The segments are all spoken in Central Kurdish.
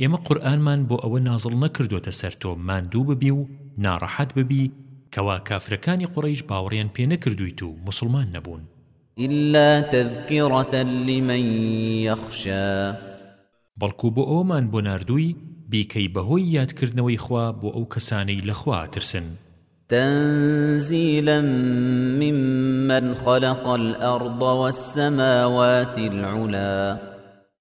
ئێمە قورئانمان بۆ ئەوە نازڵ نەکردۆتە سەر تۆ ماندوو ببی و ناڕەحەت ببی کەوا کافرەکانی قوڕەیش باوەڕیان پێ نەکردوویت و موسڵمان نەبوون. إلا تذکرة لمن یخشی بەڵکو بۆ ئەوەمان بۆ ناردووی بیکەی بەهۆی یادکردنەوەی خوا بۆ ئەو کەسانەی لە خوا ئەترسن. تنزیلا ممن خلق الأرض والسماوات العلی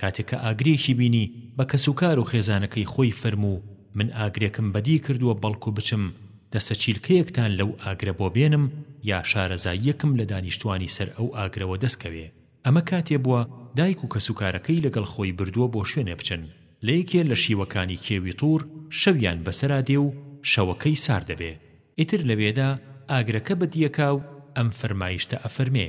کاتێک کە ئاگرێکی بینی بە کەسوکار و خێزانەکەی خۆی فەرموو من ئاگرێکم بەدی کردووە بەڵکو بچم دەستە چیلکەیەکتان لەو ئاگرە بۆ بێنم یا شارەزاییەکم لە دانیشتوانی سەر ئەو ئاگرەوە دەست کەوێ ئەمە کاتێ بووە دایک و کەسوکارەکەی لەگەڵ خۆی بردووە بۆ شوێنێ بچن لە یەکێ لە شیوەکانی کێوی طور شەویان بەسەرا دێ و شەوەکەی سار دەبێ ئیتر لەوێدا ئاگرەکە بەدیەکا و ئەم فەرمایشتە ئەفەرمێ.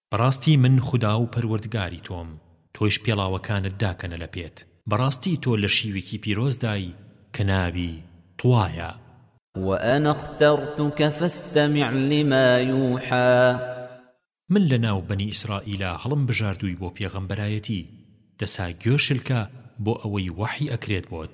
بەڕاستی من خودا و پەروەردگاری تۆم، تۆیش پێڵاوەکانت داکەنە لە پێت، بەڕاستی تۆ لە شیوێکی پیرۆزدای کە ناوی، طوایە. وأنا اخترتک فاستمع لما یوحی. من لە ناو بەنی ئیسرائیلا هەڵم بژاردووی بۆ پێغەمبەرایەتی، دەسا گوێ شلکە بۆ ئەوەی وەحی ئەکرێت بۆت.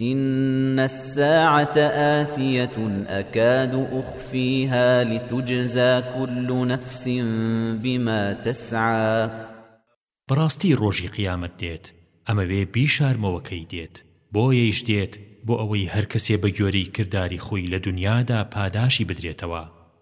إن الساعة آتية أكاد أخفيها لتجزى كل نفس بما تسعى بەڕاستی ڕۆژی قیامەت دێت ئەمەوێ بیشارمەوە کەی دێت بۆیەیش دێت بۆ ئەوەی هەرکەسێ بەگوێرەی کرداری خۆی لە دونیادا پاداشی بدرێتەوە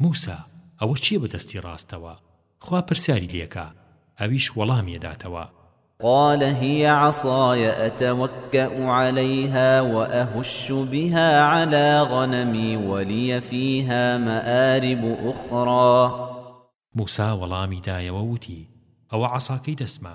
موسا، ئەوە چیە بە دەستی ڕاستتەوە؟ خوا پرسیاری لێکە، ئەویش وەڵامی ئەداتەوە. قال هی عصای اتوکا علیها واهش بها علی غنمی ولی فیها مارب اخری. موسا وەڵامی دایەوە وتی، ئەوە عەساکەی دەستمە،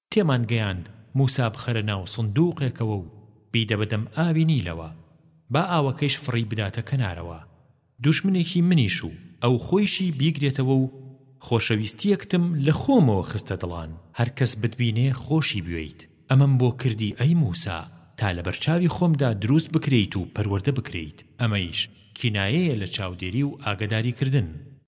تێمان گەیاند موسا بخەرە ناو سندووقێکەوە و بیدە بە دەم ئاوی نیلەوە، با ئاوەکەیش فڕی بداتە کەنارەوە. دوژمنێکی منیش و ئەو خۆیشی بیگرێتەوە و خۆشەویستییەکتم لە خۆمەوە خستە دڵان، هەر کەس بتبینێ خۆشی بوێیت، ئەمەم بۆ کردی ئەی موسا، تا لە بەر چاوی خۆمدا دروست بکرێیت و پەروەردە بکرێیت، ئەمەیش کینایەیە لە چاودێری و ئاگەداریکردن.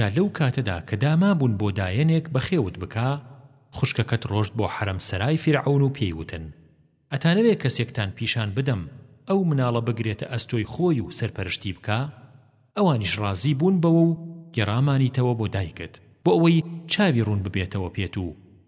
جا لەو کاتەدا کە دامابوون بۆ دایەنێک بەخێوت بکا، خوشکەکەت ڕۆشت بۆ حەرەم سەرای فیرعەون و پێی وتن، ئەتانەوێ کەسێکتان پیشان بدەم ئەو مناڵە بگرێتە ئەستۆی خۆی و سەرپەرشتی بکا؟ ئەوانیش ڕازی بوون بەوە و گێڕامانیتەوە بۆ دایکت، بۆ ئەوەی چاوی ڕوون ببێتەوە پێت و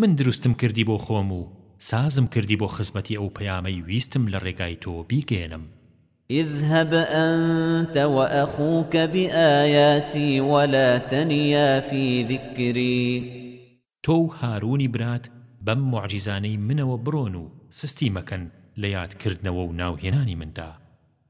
من دروستم کردی بۆ خۆم و سازم کردی بۆ خزمەتی ئەو پەیامەی ویستم لە ڕێگای تۆ بیگەیەنم. اذهب انت واخوک بآیاتی ولا تنیا فی ذکری. تۆ و هارونی برات بەم موعجیزانەی منەوە بڕۆن و سستی مەکەن لە یاد کردنەوە و ناوهێنانی مندا.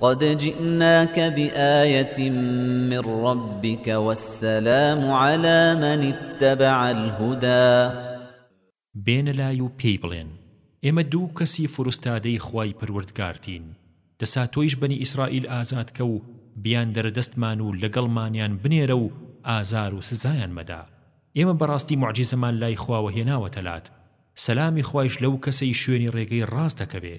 قد جئناك بآية من ربك والسلام على من اتبع الهدى بێنە لای و پێی بڵێن ئێمە دوو کەسی فروستادەی خوای پەروەردگارتین دەسا تۆیش بەنی ئیسرائیل ئازاد کە و بیاندەرە دەستمان و لەگەڵمانیان بنێرە و ئازار و سزایان مەدە ئێمە بەڕاستی موعجیزەمان لای خواوە هێناوەتە لات سەلامی خوایش لەو کەسەی شوێنی ڕێگەی ڕاست دەکەوێ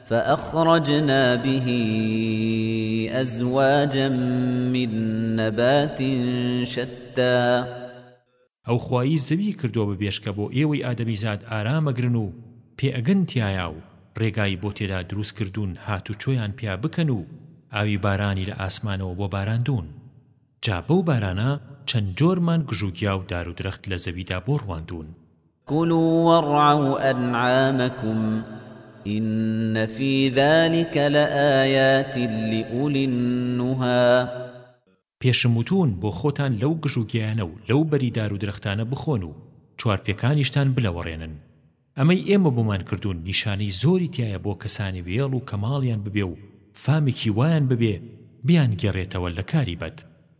فأخرجنا به أزواجا من نبات شتى ئەو خوایی زەوی کردووە بە بێشکە بۆ ئێوەی ئادەمیزاد ئارام ئەگرن و پێ ئەگەن تیایا و ڕێگای بۆ تێدا دروست کردوون هاتوچۆیان پیا بکەن و ئاوی بارانی لە ئاسمانەوە بۆ باراندوون جا بەو بارانە چەند جۆر مانگ گژوگیا و دارودرەخت لە زەویدا بۆ ڕواندوون کلوا وارعوا انعامکم ان فی ذلک لآیات لأولی النها پێشم وتوون بۆ خۆتان لەو گژ و گیایانە و لەو بەری دار و درەختانە بخۆن و چوارپێکانیشتان بلەوەڕێنن ئەمەی ئێمە بۆمان کردوون نیشانەی زۆری تیایە بۆ کەسانی وێڵ و کەماڵیان ببێ و فامێکی وایان ببێ بیانگێڕێتەوە لە کاری بەد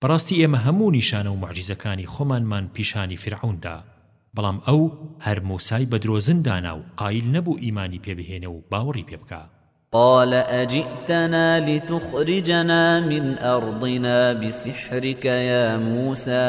بەڕاستی ئێمە هەموو نیشانە و موعجیزەکانی خۆمانمان پیشانی فیرعەون دا، بەڵام ئەو هەر مووسای بە درۆزن دانا و قایل نەبوو ئیمانی پێ بهێنێ و باوەڕی پێ بکا. قال ئەجیتەنا لتخرجنا من ئەڕضنا بسحرک یا موسا.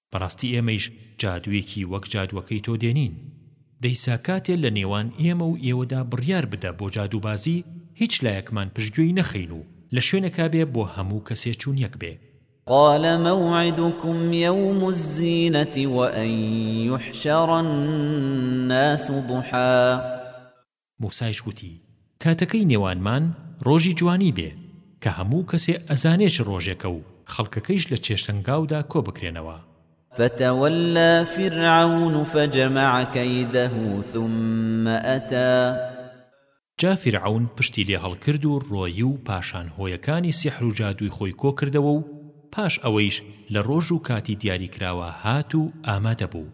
بەڕاستی ئێمەیش جادوویەکی وەک جادووەکەی تۆ دێنین. دەیسا کاتێ لە نێوان ئێمە و ئێوەدا بڕیار بدە بۆ جادووبازی، هیچ لایەکمان پشتگوێی نەخەین و لە شوێنێکا بێ بۆ هەموو کەسێ چوون یەک بێ. قال موعدكم یوم الزینە وان یحشر الناس ضحی. موسایش گوتی، کاتەکەی نێوانمان ڕۆژی جوانی بێ، کە هەموو کەسێ ئەزانێ چ ڕۆژێکە و خەڵکەکەیش لە چێشتنگاودا کۆ بکرێنەوە. فتولى فرعون فجمع کیده ثم اتى. جا فیرعەون پشتی لێ هەڵکرد و ڕۆی و پاشان هۆیەکانی سیحر و جادووی خۆی کۆ کردەوە و پاش ئەوەیش لە ڕۆژ و کاتی دیاری کراوە هات و ئامادە بوو.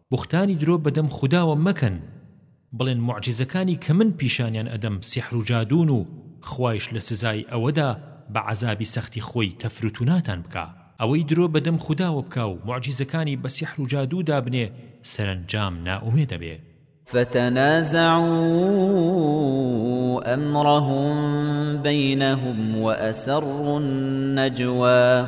بوختانی درۆ بەدەم خوداوە مەکەن بڵێن موعجیزەکانی کە من پیشانیان ئەدەم سیحر و جادوون و خوایش لە سزای ئەوەدا بە عەزابی سەختی خۆی تەفروتوناتان بکا ئەوەی درۆ بەدەم خوداوە بکا و موعجیزەکانی بە سیحر و جادوو دابنێ سەرەنجام نائومێد ئەبێ فتنازعوا أمرهم بينهم وأسروا النجوى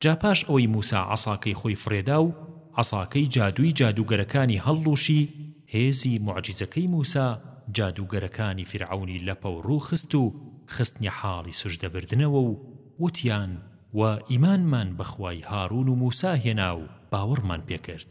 جا پاش ئەوەی موسا عەساکەی خۆی فڕێدا و عەساکەی جادووی جادووگەرەکانی هەڵڵووشی هێزی موعجیزەکەی موسا جادووگەرەکانی فیرعەونی لەپەو ڕوو خست و خستنیە حاڵی سوجدە بردنەوە و وتیان وە ئیمانمان بەخوای هاڕوون و موسا هێنا و باوەڕمان پێکرد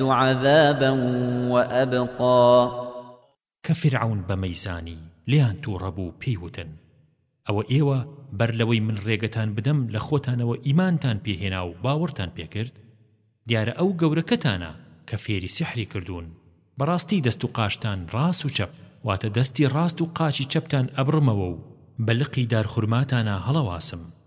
عذابا وابقا. کە فیرعەون بەمەی زانی لێیان توڕە بوو پێی وتن، ئەوە ئێوە بەر لەوەی من رێگەتان بدەم لە خۆتانەوە ئیمانتان پێ هێنا و باوەڕتان پێ کرد؟ دیارە ئەو گەورەکەتانە کە فێری سیحری کردوون، بەڕاستی دەست و قاچتان راست و چەپ، واتە دەستی راست و قاچی چەپتان ئەبڕمەوە و بە لقی دارخورماتانا هەڵەواسم.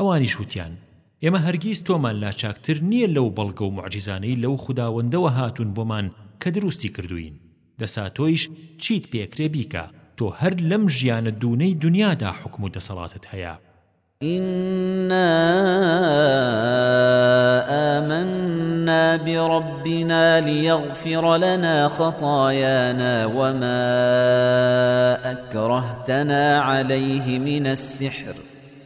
ئەوانیش وتیان، ئێمە هەرگیز تۆمان لا چاکتر نییە لەو بەڵگە و موعجیزانەی لەو خوداوەندەوە هاتوون بۆمان کە دروستی کردووین، دەسا تۆیش چیت پێکرێ بیکە، تۆ هەر لەم ژیانە دوونەی دونیادا حوکم و دەسەڵاتت هەیە. ئینا ئامەننا بڕەبینا لیەغفیڕە لەنا خەتایانا وەما ئەکرەهتەنا عەلەیه من السحر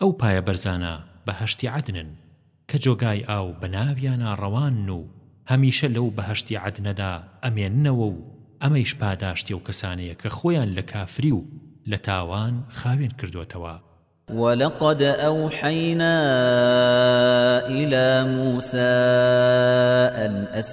ئەو پایە بەرزانە بەهەشتی عەدنن، کە جۆگای ئاو بەناویانا ڕەوانن و هەمیشە لەو بەهەشتی عەدنەدا ئەمێننەوە و ئەمەیش پاداشتی ئەو کەسانەیە کە خۆیان لە کافری و لە تاوان خاوێن کردۆتەوە. ولقد أوحينا إلى موسى أن أسر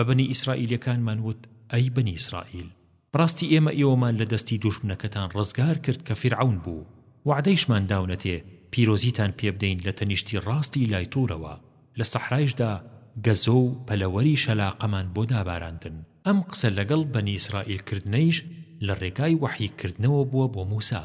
بە بەنی ئیسرائیلیەکانمان وت، ئەی بەنی ئیسرائیل، بەڕاستی ئێمە ئێوەمان لە دەستی دوژمنەکەتان ڕزگار کرد کە فیرعەون بوو، وەعدەیشمان داونەتێ پیرۆزیتان پێ بدەین لە تەنیشتی ڕاستی لای طورەوە، لە سەحرایشدا گەزۆ و پەلەوەری شەلاقەمان بۆ داباراندن، ئەم قسە لەگەڵ بەنی ئیسرائیل کردنەیش لە ڕێگای وەحی کردنەوە بووە بۆ موسا.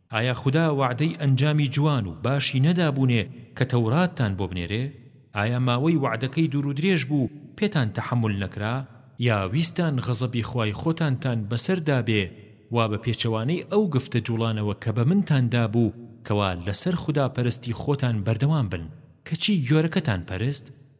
ئایا خودا وەعدەی ئەنجامی جوان و باشی نەدابوونێ کە تەوراتتان بۆ بنێرێ؟ ئایا ماوەی وەعدەکەی دوورودرێژ بوو پێتان تەحەمول نەکرا؟ یا ویستتان غەزەبی خوای خۆتانتان بەسەر دابێ وا بە پێچەوانەی ئەو گفت جوڵانەوە کە بە منتان دابوو کەوا لەسەر خودا پەرستی خۆتان بەردەوام بن کەچی گۆرەکەتان پەرست؟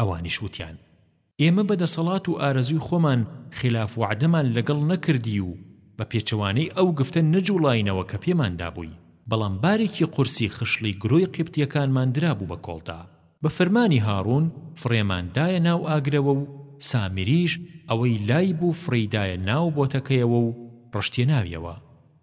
ئەوانیش وتیان، ئێمە بە دەسەڵات و ئارەزووی خۆمان خیلاف وەعدەمان لەگەڵ نەکردی و بە پێچەوانەی ئەو گفتە نەجوڵاینەوە کە پێمان دابووی، بەڵام بارێکی قورسی خشڵی گرۆی قیبتییەکانمان درابوو بە کۆڵدا. بە فەرمانی هاڕوون فڕێمان دایە ناو ئاگرەوە و سامریش ئەوەی لای بوو فڕێی دایە ناو بۆتەکەیەوە و ڕشتێناویەوە.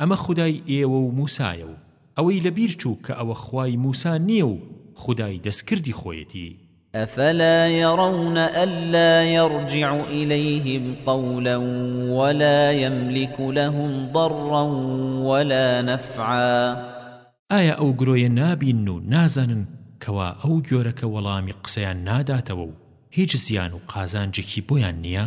ئەمە خودای ئێوە و موسایە و ئەوەی لە بیر چوو کە ئەوە خوای موسا نییە و خودای دەستکردی خۆیەتی. أفلا يرون ألا يرجع إليهم قولا ولا يملك لهم ضرا ولا نفعا ئایا ئەو گرۆیە نابینن و نازانن کەوا ئەو گۆرەکە وەڵامی قسەیان ناداتەوە و هیچ زیان و قازانجێکی بۆیان نییە؟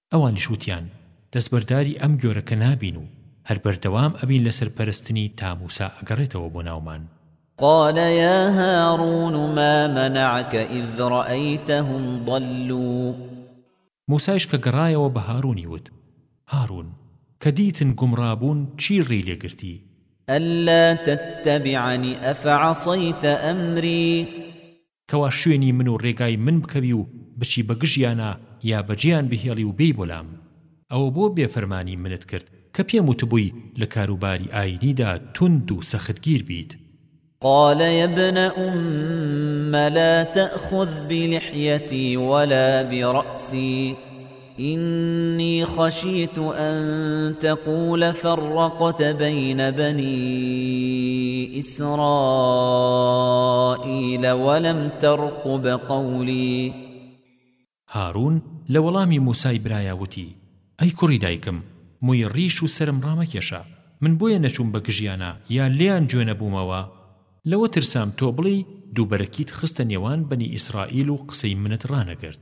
ئەوانیش وتیان، دەستبەرداری ئەم گۆرەکە نابین و هەر بەردەوام ئەبین لەسەر پەرستنی تا موسا ئەگەڕێتەوە بۆ ناومان. قال يا هارون ما منعك إذ رأيتهم ضلوا. موسایش کە گەڕایەوە بە هارونی وت، هارون، کە دیتن گومڕا بوون چی ڕێی لێ گرتی؟ ألا تتبعن أفعصیت أمری. کوا شوێنی من و ڕێگای من بکەوی و بچی بە گژیانا یا بە جێیان بهێڵی و بێی بۆ لام؟ ئەوە بۆ بێ فەرمانی منت کرد کە پێم وتبووی لە کاروباری ئایینیدا توند و سەختگیر بیت؟ قال يا ابن أم لا تأخذ بلحيتي ولا برأسي ئیننی خەشیت ئەن تەقولە فەڕەقت بەینە بەنی ئیسڕائیلە وەلەم تەڕقوب قەولی هاڕون لە وەڵامی موسای برایا وتی، ئەی کوڕی دایکم موی ڕیش و سەرم ڕامەکێشە، من بۆیە نەچوم بە گژیانا یا لێیان جوێ نەبومەوە، لەوە ترسام تۆ بڵێی دووبەرەکیت خستە نێوان بەنی ئیسڕائیل و قسەی منت ڕانەگرت.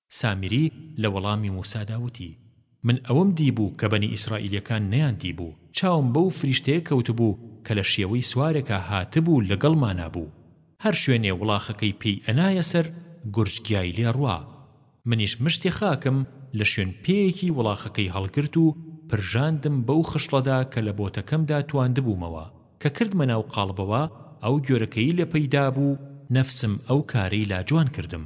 سامری لە وەڵامی موسادا وتی، من ئەوەم دیبوو کە بەنی ئیسرائیلیەکان نەیان دیبوو، چاوم بەو فریشتەیە کەوتبوو کە لە شێوەی سوارێکا هاتبوو لەگەڵمانا بوو، هەر شوێنێ وڵاخەکەی پێی ئەنایە سەر گورج گیای لێ ڕوا، منیش مشتی خاکم لە شوێن پێیەکی وڵاخەکەی هەڵگرت و پرژاندم بەو خشڵەدا کە لە بۆتەکەمدا تواندبوومەوە، کە کردمە ناو قاڵبەوە ئەو گۆرەکەی لێ پەیدا بوو، نەفسم ئەو کارەی لا جوان کردم.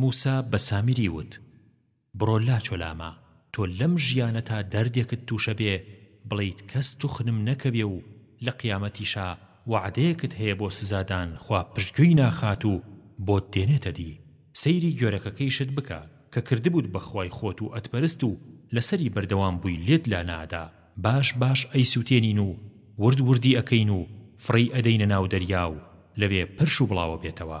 موسا بە سامری وت، بڕۆ لاچۆ لامە، تۆ لەم ژیانە تا دەردێکت تووشە بێ بڵێیت کەس توخنم نەکەوێ و لە قیامەتیشا وەعدەیەکت هەیە بۆ سزادان خوا پشتگوێی ناخات و بۆت دێنێتە دی، سەیری گۆرەکەکەیشت بکە کە کردبووت بە خوای خۆت و ئەتپەرست و لەسەری بەردەوام بووی لێت لانادا، باش باش ئەیسووتێنین و ورد وردی ئەکەین و فڕێی ئەدەینە ناو دەریا و لەوێ پرش و بڵاوە بێتەوە.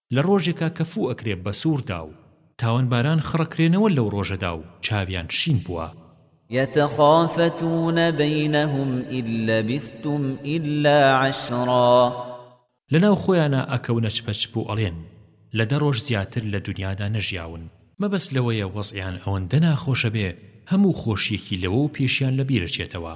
لە ڕۆژێکا کە فوو ئەکرێ بە سووڕدا و. تاوانباران خڕەکرێنەوە لەو ڕۆژەدا و چاویان شین بووە. یتەخافتون بەینەهم ان لەبیثتم الا عشرا. لەناو خۆیانا ئەکەونە چپەچپ و ئەڵێن، لە دە ڕۆژ زیاتر لە دونیادا نەژیاون. مەبەست لەوەیە وەزعیان ئەوەندە ناخۆشە بێ هەموو خۆشییەکی لەوەو پێشیان لە بیرەچێتەوە.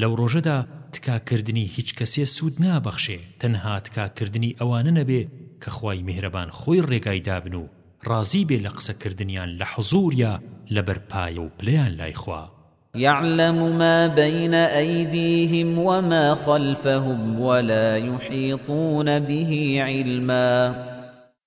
لەو ڕۆژەدا تکا کردنی هیچ کەسێ سوود نابەخشێ تەنها تکا کردنی ئەوانە نەبێ کە خوای میهرەبان خۆی ڕێگای دابن و ڕازی بێ لە قسە کردنیان لە حزوور یا لە بەر پایە و پلەیان لای خوا. یعلم ما بین ایدیهم وما خلفهم ولا یحیطون به علما.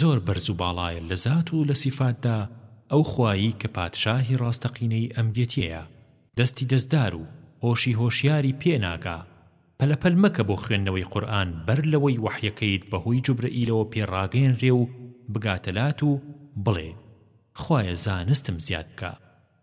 زۆر بەرز و باڵایە لە زات و لە سیفاتدا ئەو خوایەی کە پادشاهی ڕاستەقینەی ئەم گێتیەیە دەستی دەستدار و هۆشی هۆشیاری پێ ناگا پەلە پەل مەکە بۆ خوێندنەوەی قورئان بەر لەوەی وەحیەکەیت بەهۆی جوبرەئیلەوە پێ ڕاگەیەنرێ و بگاتە لات و بڵێ خوایە زانستم زیاد بکە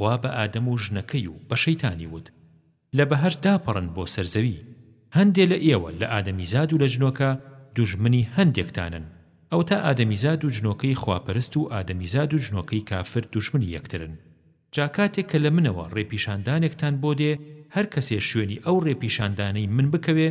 خوا بە ئادەم و ژنەکەی و بە شەیتانی وت، لە بەهەشت داپەڕن بۆ سەر زەوی، هەندێ لە ئێوە، لە ئادەمیزاد و لە جنۆکە، دوژمنی هەندێکتانن، ئەوەتا ئادەمیزاد و جنۆکەی خواپەرست و ئادەمیزاد و جنۆکەی کافر دوژمنی یەکترن. جا کاتێک کە لە منەوە ڕێپیشاندانێکتان بۆ دێ، هەر کەسێ شوێنی ئەو ڕێپیشاندانەی من بکەوێ،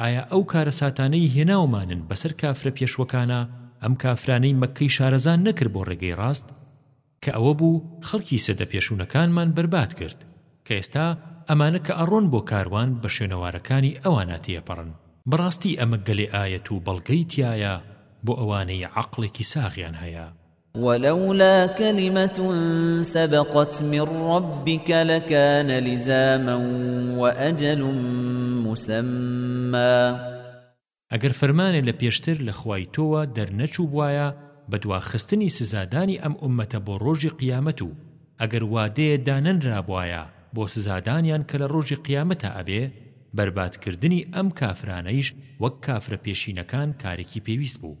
ئایا ئەو کارەساتانەی هێناومانن بەسەر کافرە پێشوەکانا ئەم کافرانەی مەککەی شارەزا نەکرد بۆ ڕێگەی ڕاست کە ئەوە بوو خەڵکی سەدە پێشونەکانمان بەرباد کرد کە ئێستا ئەمانە کە ئەڕۆن بۆ کاروان بە شوێنەوارەکانی ئەوانا تێئەپەڕن بەڕاستی ئەمە گەلێ ئایەت و بەڵگەی تیایە بۆ ئەوانەی عەقڵێکی ساغیان هەیە. ولولا کلمة سبقت من ربک لکان لزاما وأجل مسمی ئەگەر فەرمانێ لە پێشتر لە خوای تۆوە دەرنەچووبوایە بەدوا خستنی سزادانی ئەم ئوممەتە بۆ ڕۆژی قیامەت و ئەگەر وادەیە دانەنرابوایە بۆ سزادانیان کە لە ڕۆژی قیامەتا ئەبێ بەربادکردنی ئەم کافرانەیش وەک کافرە پێشینەکان کارێکی پێویست بوو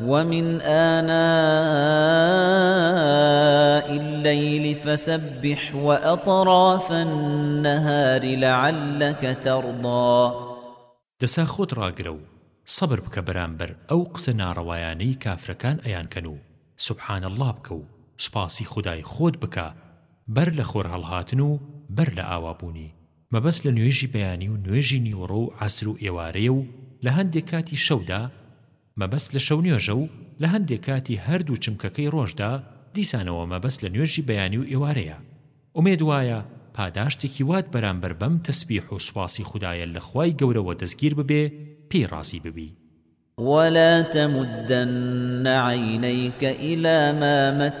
ومن آناء الليل فسبح وأطراف النهار لعلك ترضا دەسا خۆت ڕاگرە و سەبر بکە بەرامبەر ئەو قسە ناڕەوایانەی کافرەکان ئەیانکەن و سبحان اللە بکە و سوپاسی خودای خۆت بکە بەر لە خۆرهەڵهاتن و بەر لە ئاوابوونی مەبەست لە نوێژی بەیانی و نوێژی نیوەڕۆ و عەسر و ئێوارەیە و لە هەندێ کاتی شەودا مەبەست لە شەو نوێژە و لە هەندێ کاتی هەردوو چمکەکەی ڕۆژدا، دیسانەوە مەبەست لە نوێژی بەیانی و ئێوارەیە. ئومێد وایە پاداشتێکی وات بەرامبەر بەم تەسبیح و سوپاسی خودایە لە خوای گەورەوە دەستگیر ببێ پێی ڕازی ببی. ولا تمدن عینیک الی ما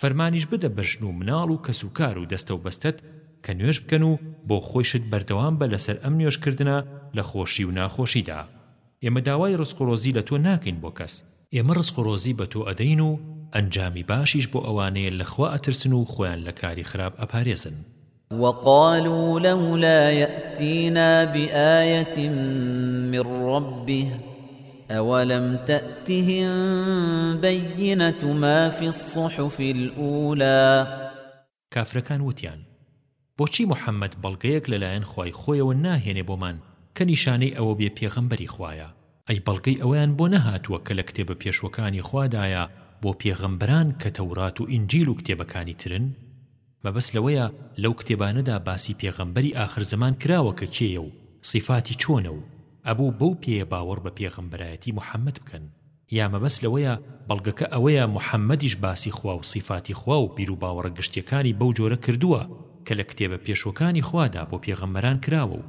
فەرمانیش بدە بە ژن و مناڵ و کەس و کار و دەستە و بەستەت کە نوێژ بکەن و بۆ خۆیشت بەردەوام بە لەسەر ئەم نوێژ کردنە لە خۆشی و ناخۆشیدا ئێمە داوای ڕزق و ڕۆزی لە تۆ ناکەین بۆ کەس ئێمە ڕزق و ڕۆزی بە تۆ ئەدەین و ئەنجامی باشیش بۆ ئەوانەیە لە خوا ئەترسن و خۆیان لە کاری خراپ ئەپارێزن. وقالوا لولا يأتينا بآية من ربه أولم تأتهم بينة ما في الصحف الأولى کافرەکان وتیان بۆچی محەممەد بەڵگەیەک لەلایەن خوای خۆیەوە ناهێنێ بۆمان کە نیشانەی ئەوە بێ پێغەمبەری خوایە ئەی بەڵگەی ئەوەیان بۆ نەهاتووە کە لە کتێبە پێشوەکانی خوادایە بۆ پێغەمبەران کە تەورات و ئینجیل و کتێبەکانی ترن مەبەست لەوەیە لەو کتێبانەدا باسی پێغەمبەری ئاخر زەمان کراوە کە کێیە و سیفاتی چۆنە و ئەبوو بەو پێیە باوەڕ بە پێغەمبەرایەتی محەمەد بکەن یا مەبەست لەوەیە بەڵگەکە ئەوەیە محەمەدیش باسی خوا و سیفاتی خوا و بیروباوەڕە گشتیەکانی بەو جۆرە کردووە کە لە کتێبە پێشوەکانی خوادا بۆ پێغەمبەران کراوە و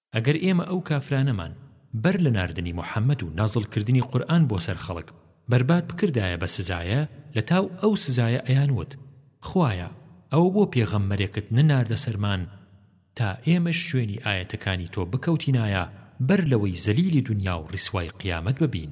ئەگەر ئێمە ئەو کافرانەمان بەر لە ناردنی محمد و نازڵ کردنی قورئان بۆ سەر خەڵک بەرباد بکردایە بە سزایە لە تاو ئەو سزایە ئەیان وت خوایە ئەوە بۆ پێغەممەرێکت نەناردە سەرمان تا ئێمەش شوێنی ئایەتەکانی تۆ بکەوتینایە بەر لەوەی زەلیلی دونیا و ڕیسوای قیامەت ببین.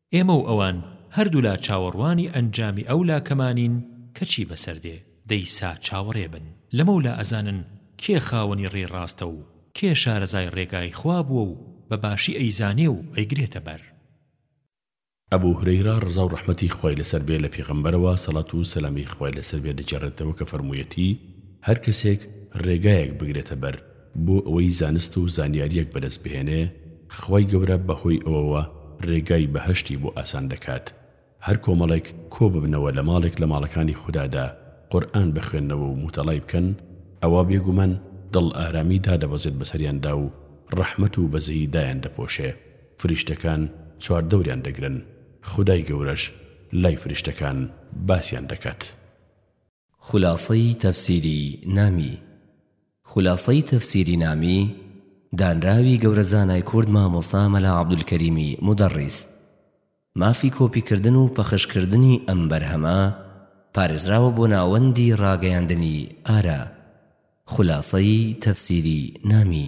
ئێمە و ئەوان هەردوولا چاوەڕوانی ئەنجامی ئەو لاکەمانین کە چی بەسەر دێ، دەی سا چاوەڕێ بن، لەمەولا ئەزانن کێ خاوەنی ڕێی ڕاستە و کێ شارەزای ڕێگای خوا بووە و بە باشی ئەیزانێ و ئەیگرێتە بەر. ئەبو هورەیرە ڕەزا و ڕەحمەتی خوای لەسەر بێ لە پێغەمبەرەوە سەڵات و سەلامی خوای لەسەر بێ دەگێڕێتەوە کە فەرموویەتی، هەر کەسێک ڕێگایەک بگرێتە بەر، بۆ ئەوەی زانست و زانیاریەک بەدەست بهێنێ خوای گەورە بەهۆی ئەوەوە رێگای بەهەشتی بۆ ئاسان دەکات هەر کۆمەڵێک کۆ ببنەوە لە ماڵێک لە ماڵەکانی خودادا قورئان بخوێننەوە و موتەڵای بکەن ئەوا بێگومان دڵ ئارامی دادەبەزێت بەسەریاندا و رەحمەت و بەزەیی دایان دەپۆشێ فریشتەکان چوار دەوریان دەگرن خودای گەورەش لای فریشتەکان باسیان دەکات. خولاسەی تەفسیری نامی خولاسەی تەفسیری نامی دانراوی گەورە زانای کورد مامۆستا مەلا عەبدولکەریمی مودەڕیس مافی کۆپی کردن و پەخش کردنی ئەم بەرهەمە پارێزراوە بۆ ناوەندی ڕاگەیاندنی ئارا خولاسەی تەفسیری نامی.